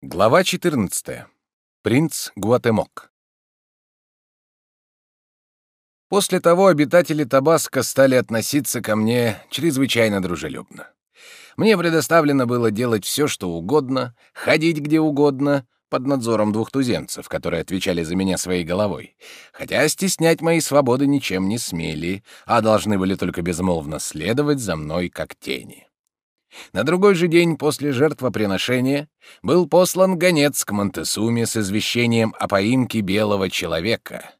Глава 14. Принц Гуатемок. После того обитатели Табаско стали относиться ко мне чрезвычайно дружелюбно. Мне предоставлено было делать все, что угодно, ходить где угодно, под надзором двух туземцев, которые отвечали за меня своей головой, хотя стеснять мои свободы ничем не смели, а должны были только безмолвно следовать за мной как тени. На другой же день после жертвоприношения был послан гонец к Монтесуме с извещением о поимке белого человека.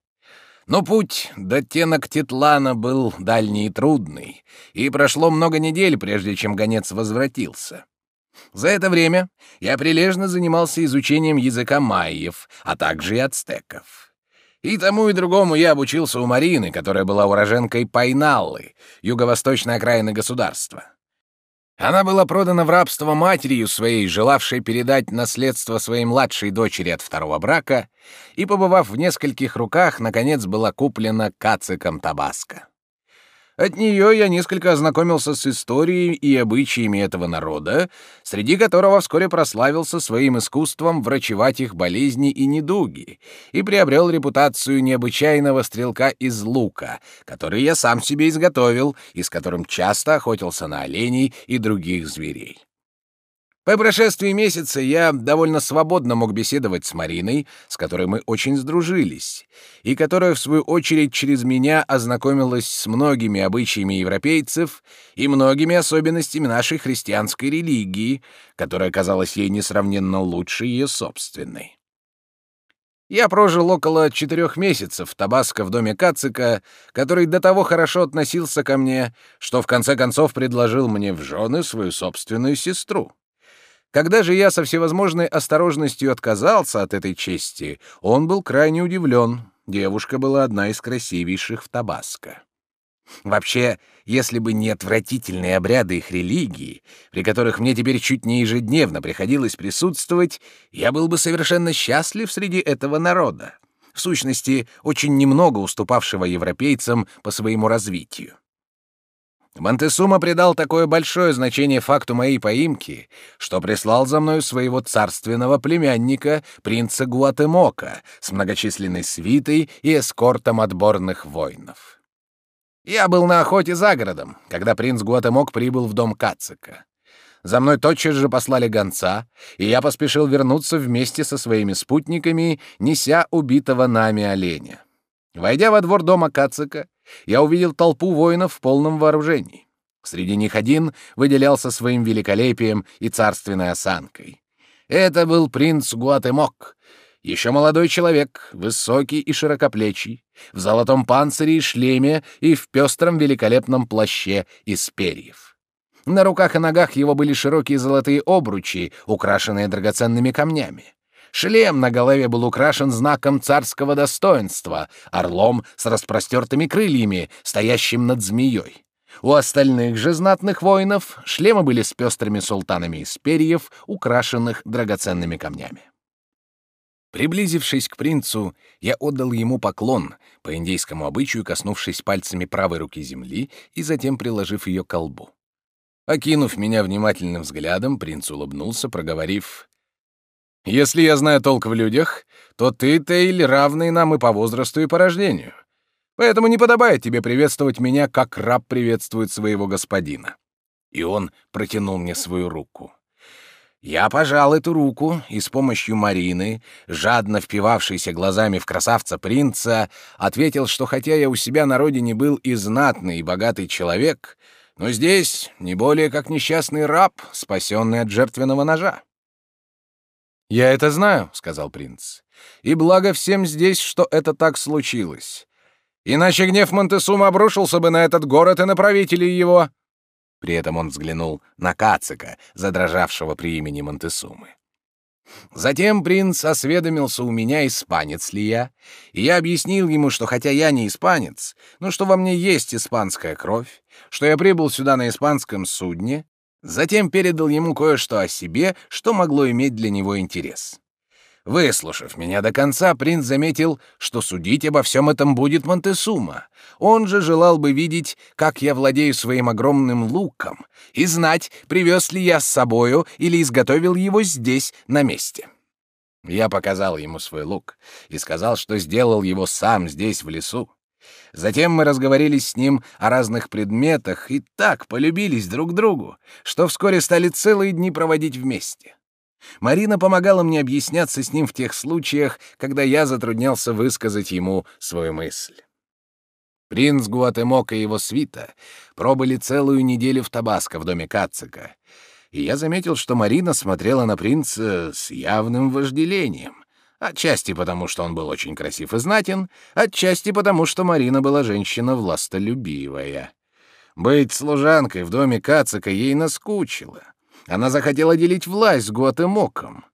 Но путь до Тенок-Титлана был дальний и трудный, и прошло много недель, прежде чем гонец возвратился. За это время я прилежно занимался изучением языка майев, а также и ацтеков. И тому, и другому я обучился у Марины, которая была уроженкой Пайналлы, юго-восточной окраины государства. Она была продана в рабство матерью своей, желавшей передать наследство своей младшей дочери от второго брака, и, побывав в нескольких руках, наконец была куплена кациком Табаско. От нее я несколько ознакомился с историей и обычаями этого народа, среди которого вскоре прославился своим искусством врачевать их болезни и недуги, и приобрел репутацию необычайного стрелка из лука, который я сам себе изготовил и с которым часто охотился на оленей и других зверей. По прошествии месяца я довольно свободно мог беседовать с Мариной, с которой мы очень сдружились, и которая, в свою очередь, через меня ознакомилась с многими обычаями европейцев и многими особенностями нашей христианской религии, которая казалась ей несравненно лучше ее собственной. Я прожил около четырех месяцев в Табаско в доме Кацика, который до того хорошо относился ко мне, что в конце концов предложил мне в жены свою собственную сестру. Когда же я со всевозможной осторожностью отказался от этой чести, он был крайне удивлен. Девушка была одна из красивейших в Табаско. Вообще, если бы не отвратительные обряды их религии, при которых мне теперь чуть не ежедневно приходилось присутствовать, я был бы совершенно счастлив среди этого народа, в сущности, очень немного уступавшего европейцам по своему развитию. Монтесума придал такое большое значение факту моей поимки, что прислал за мною своего царственного племянника, принца Гуатемока, с многочисленной свитой и эскортом отборных воинов. Я был на охоте за городом, когда принц Гуатемок прибыл в дом Кацика. За мной тотчас же послали гонца, и я поспешил вернуться вместе со своими спутниками, неся убитого нами оленя. Войдя во двор дома Кацика, я увидел толпу воинов в полном вооружении. Среди них один выделялся своим великолепием и царственной осанкой. Это был принц Гуатемок, еще молодой человек, высокий и широкоплечий, в золотом панцире и шлеме и в пестром великолепном плаще из перьев. На руках и ногах его были широкие золотые обручи, украшенные драгоценными камнями. Шлем на голове был украшен знаком царского достоинства, орлом с распростертыми крыльями, стоящим над змеей. У остальных же знатных воинов шлемы были с пестрыми султанами из перьев, украшенных драгоценными камнями. Приблизившись к принцу, я отдал ему поклон, по индейскому обычаю коснувшись пальцами правой руки земли и затем приложив ее к колбу. Окинув меня внимательным взглядом, принц улыбнулся, проговорив если я знаю толк в людях, то ты, Тейль, равный нам и по возрасту, и по рождению. Поэтому не подобает тебе приветствовать меня, как раб приветствует своего господина». И он протянул мне свою руку. Я пожал эту руку и с помощью Марины, жадно впивавшейся глазами в красавца принца, ответил, что хотя я у себя на родине был и знатный, и богатый человек, но здесь не более как несчастный раб, спасенный от жертвенного ножа. «Я это знаю», — сказал принц. «И благо всем здесь, что это так случилось. Иначе гнев Монтесума обрушился бы на этот город и на правителей его». При этом он взглянул на Кацика, задрожавшего при имени Монтесумы. Затем принц осведомился у меня, испанец ли я, и я объяснил ему, что хотя я не испанец, но что во мне есть испанская кровь, что я прибыл сюда на испанском судне, Затем передал ему кое-что о себе, что могло иметь для него интерес. Выслушав меня до конца, принц заметил, что судить обо всем этом будет Монтесума. Он же желал бы видеть, как я владею своим огромным луком, и знать, привез ли я с собою или изготовил его здесь, на месте. Я показал ему свой лук и сказал, что сделал его сам здесь, в лесу. Затем мы разговорились с ним о разных предметах и так полюбились друг другу, что вскоре стали целые дни проводить вместе. Марина помогала мне объясняться с ним в тех случаях, когда я затруднялся высказать ему свою мысль. Принц Гуатемок и его свита пробыли целую неделю в Табаско в доме Кацика, и я заметил, что Марина смотрела на принца с явным вожделением, отчасти потому, что он был очень красив и знатен, отчасти потому, что Марина была женщина властолюбивая. Быть служанкой в доме Кацика ей наскучило — она захотела делить власть с Гуатемоком.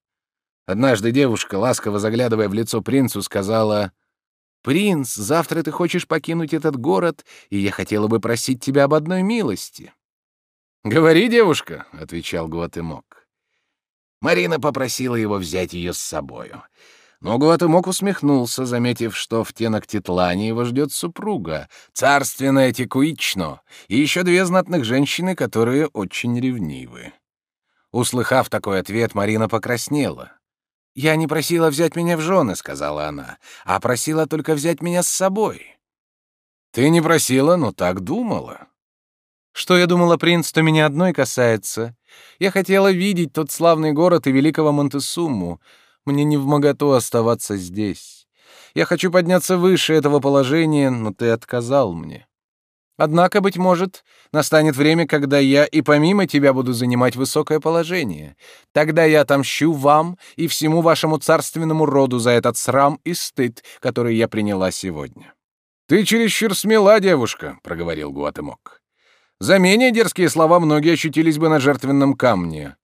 Однажды девушка, ласково заглядывая в лицо принцу, сказала, «Принц, завтра ты хочешь покинуть этот город, и я хотела бы просить тебя об одной милости». «Говори, девушка», — отвечал Гуатемок. Марина попросила его взять ее с собою. Но Гуатемок усмехнулся, заметив, что в Тенактитлане его ждет супруга, царственная Текуично, и еще две знатных женщины, которые очень ревнивы. Услыхав такой ответ, Марина покраснела. «Я не просила взять меня в жены», — сказала она, — «а просила только взять меня с собой». «Ты не просила, но так думала». «Что я думала, принц, то меня одной касается. Я хотела видеть тот славный город и великого Монтесуму. Мне не вмоготу оставаться здесь. Я хочу подняться выше этого положения, но ты отказал мне. Однако, быть может, настанет время, когда я и помимо тебя буду занимать высокое положение. Тогда я отомщу вам и всему вашему царственному роду за этот срам и стыд, который я приняла сегодня». «Ты чересчур смела, девушка», — проговорил Гуатемок. «За менее дерзкие слова многие ощутились бы на жертвенном камне.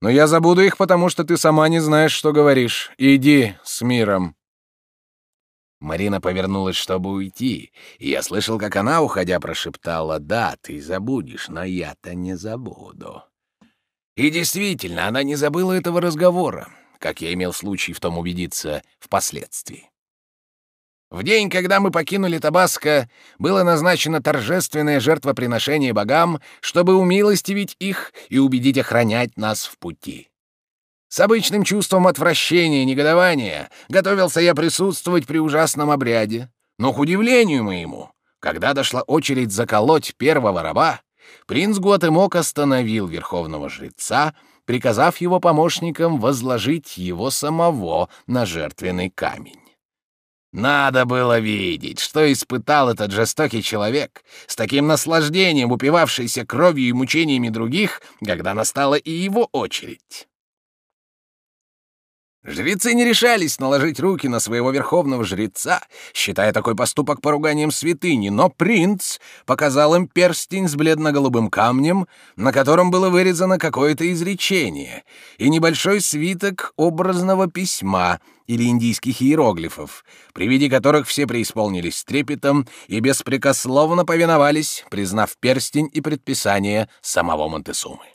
Но я забуду их, потому что ты сама не знаешь, что говоришь. Иди с миром». Марина повернулась, чтобы уйти, и я слышал, как она, уходя, прошептала «Да, ты забудешь, но я-то не забуду». И действительно, она не забыла этого разговора, как я имел случай в том убедиться впоследствии. В день, когда мы покинули Табаско, было назначено торжественное жертвоприношение богам, чтобы умилостивить их и убедить охранять нас в пути. С обычным чувством отвращения и негодования готовился я присутствовать при ужасном обряде, но, к удивлению моему, когда дошла очередь заколоть первого раба, принц Гуатемок остановил верховного жреца, приказав его помощникам возложить его самого на жертвенный камень. Надо было видеть, что испытал этот жестокий человек, с таким наслаждением упивавшийся кровью и мучениями других, когда настала и его очередь. Жрецы не решались наложить руки на своего верховного жреца, считая такой поступок поруганием святыни, но принц показал им перстень с бледно-голубым камнем, на котором было вырезано какое-то изречение, и небольшой свиток образного письма или индийских иероглифов, при виде которых все преисполнились трепетом и беспрекословно повиновались, признав перстень и предписание самого Монтесумы.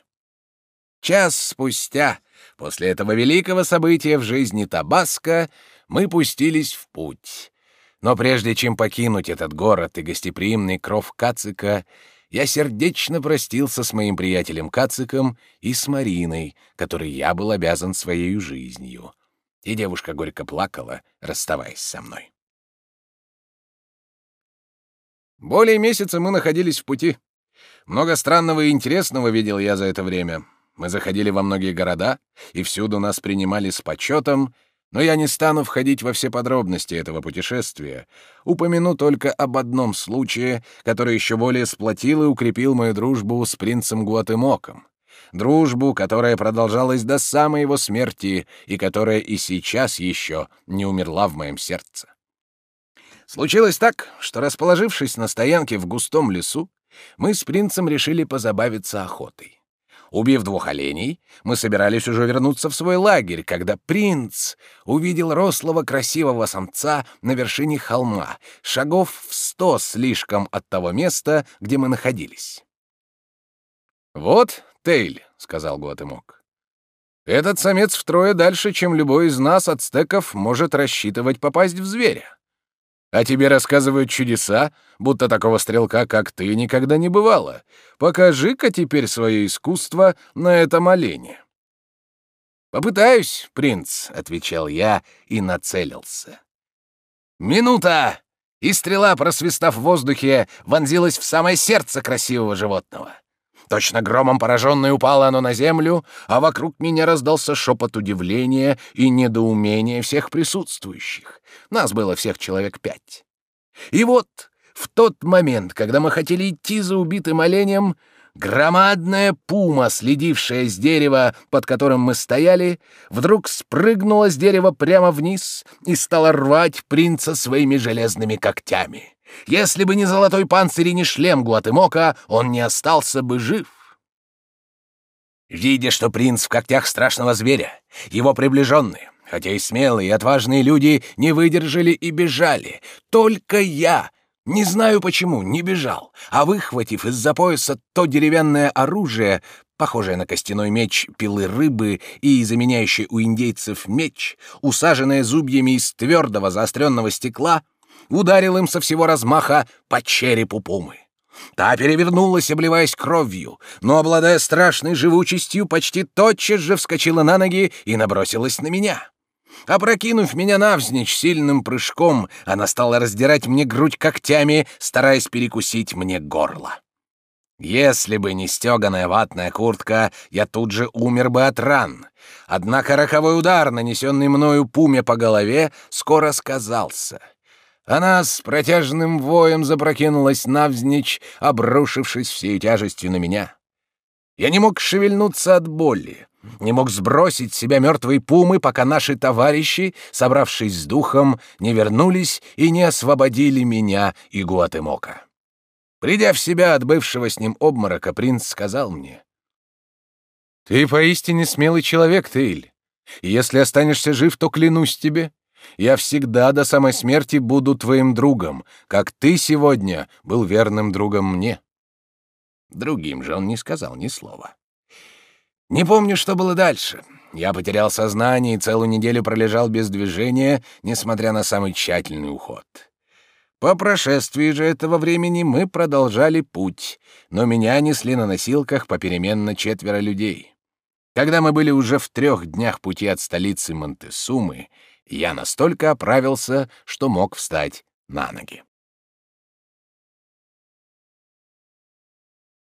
Час спустя После этого великого события в жизни Табаско мы пустились в путь. Но прежде чем покинуть этот город и гостеприимный кров Кацика, я сердечно простился с моим приятелем Кациком и с Мариной, которой я был обязан своей жизнью. И девушка горько плакала, расставаясь со мной. Более месяца мы находились в пути. Много странного и интересного видел я за это время. Мы заходили во многие города, и всюду нас принимали с почетом, но я не стану входить во все подробности этого путешествия. Упомяну только об одном случае, который еще более сплотил и укрепил мою дружбу с принцем Гуатемоком. Дружбу, которая продолжалась до самой его смерти и которая и сейчас еще не умерла в моем сердце. Случилось так, что, расположившись на стоянке в густом лесу, мы с принцем решили позабавиться охотой. Убив двух оленей, мы собирались уже вернуться в свой лагерь, когда принц увидел рослого красивого самца на вершине холма, шагов в сто слишком от того места, где мы находились. «Вот, Тейль», — сказал Гуатемок. Этот самец втрое дальше, чем любой из нас, ацтеков, может рассчитывать попасть в зверя. А тебе рассказывают чудеса, будто такого стрелка, как ты, никогда не бывало. Покажи-ка теперь свое искусство на этом олене». «Попытаюсь, принц», — отвечал я и нацелился. «Минута!» И стрела, просвистав в воздухе, вонзилась в самое сердце красивого животного. Точно громом пораженной упало оно на землю, а вокруг меня раздался шепот удивления и недоумения всех присутствующих. Нас было всех человек пять. И вот в тот момент, когда мы хотели идти за убитым оленем, Громадная пума, следившая с дерева, под которым мы стояли, вдруг спрыгнула с дерева прямо вниз и стала рвать принца своими железными когтями. Если бы не золотой панцирь и не шлем Гуатемока, он не остался бы жив. Видя, что принц в когтях страшного зверя, его приближенные, хотя и смелые и отважные люди, не выдержали и бежали, только я не знаю почему, не бежал, а выхватив из-за пояса то деревянное оружие, похожее на костяной меч пилы рыбы и заменяющий у индейцев меч, усаженное зубьями из твердого заостренного стекла, ударил им со всего размаха по черепу пумы. Та перевернулась, обливаясь кровью, но, обладая страшной живучестью, почти тотчас же вскочила на ноги и набросилась на меня. Опрокинув меня навзничь сильным прыжком, она стала раздирать мне грудь когтями, стараясь перекусить мне горло. Если бы не стеганая ватная куртка, я тут же умер бы от ран. Однако роковой удар, нанесенный мною пуме по голове, скоро сказался. Она с протяжным воем запрокинулась навзничь, обрушившись всей тяжестью на меня. Я не мог шевельнуться от боли не мог сбросить себя мертвые пумы, пока наши товарищи, собравшись с духом, не вернулись и не освободили меня и Гуатемока. Придя в себя от бывшего с ним обморока, принц сказал мне, «Ты поистине смелый человек, Тейль. Если останешься жив, то клянусь тебе, я всегда до самой смерти буду твоим другом, как ты сегодня был верным другом мне». Другим же он не сказал ни слова. Не помню, что было дальше. Я потерял сознание и целую неделю пролежал без движения, несмотря на самый тщательный уход. По прошествии же этого времени мы продолжали путь, но меня несли на носилках попеременно четверо людей. Когда мы были уже в трех днях пути от столицы Монтесумы, я настолько оправился, что мог встать на ноги.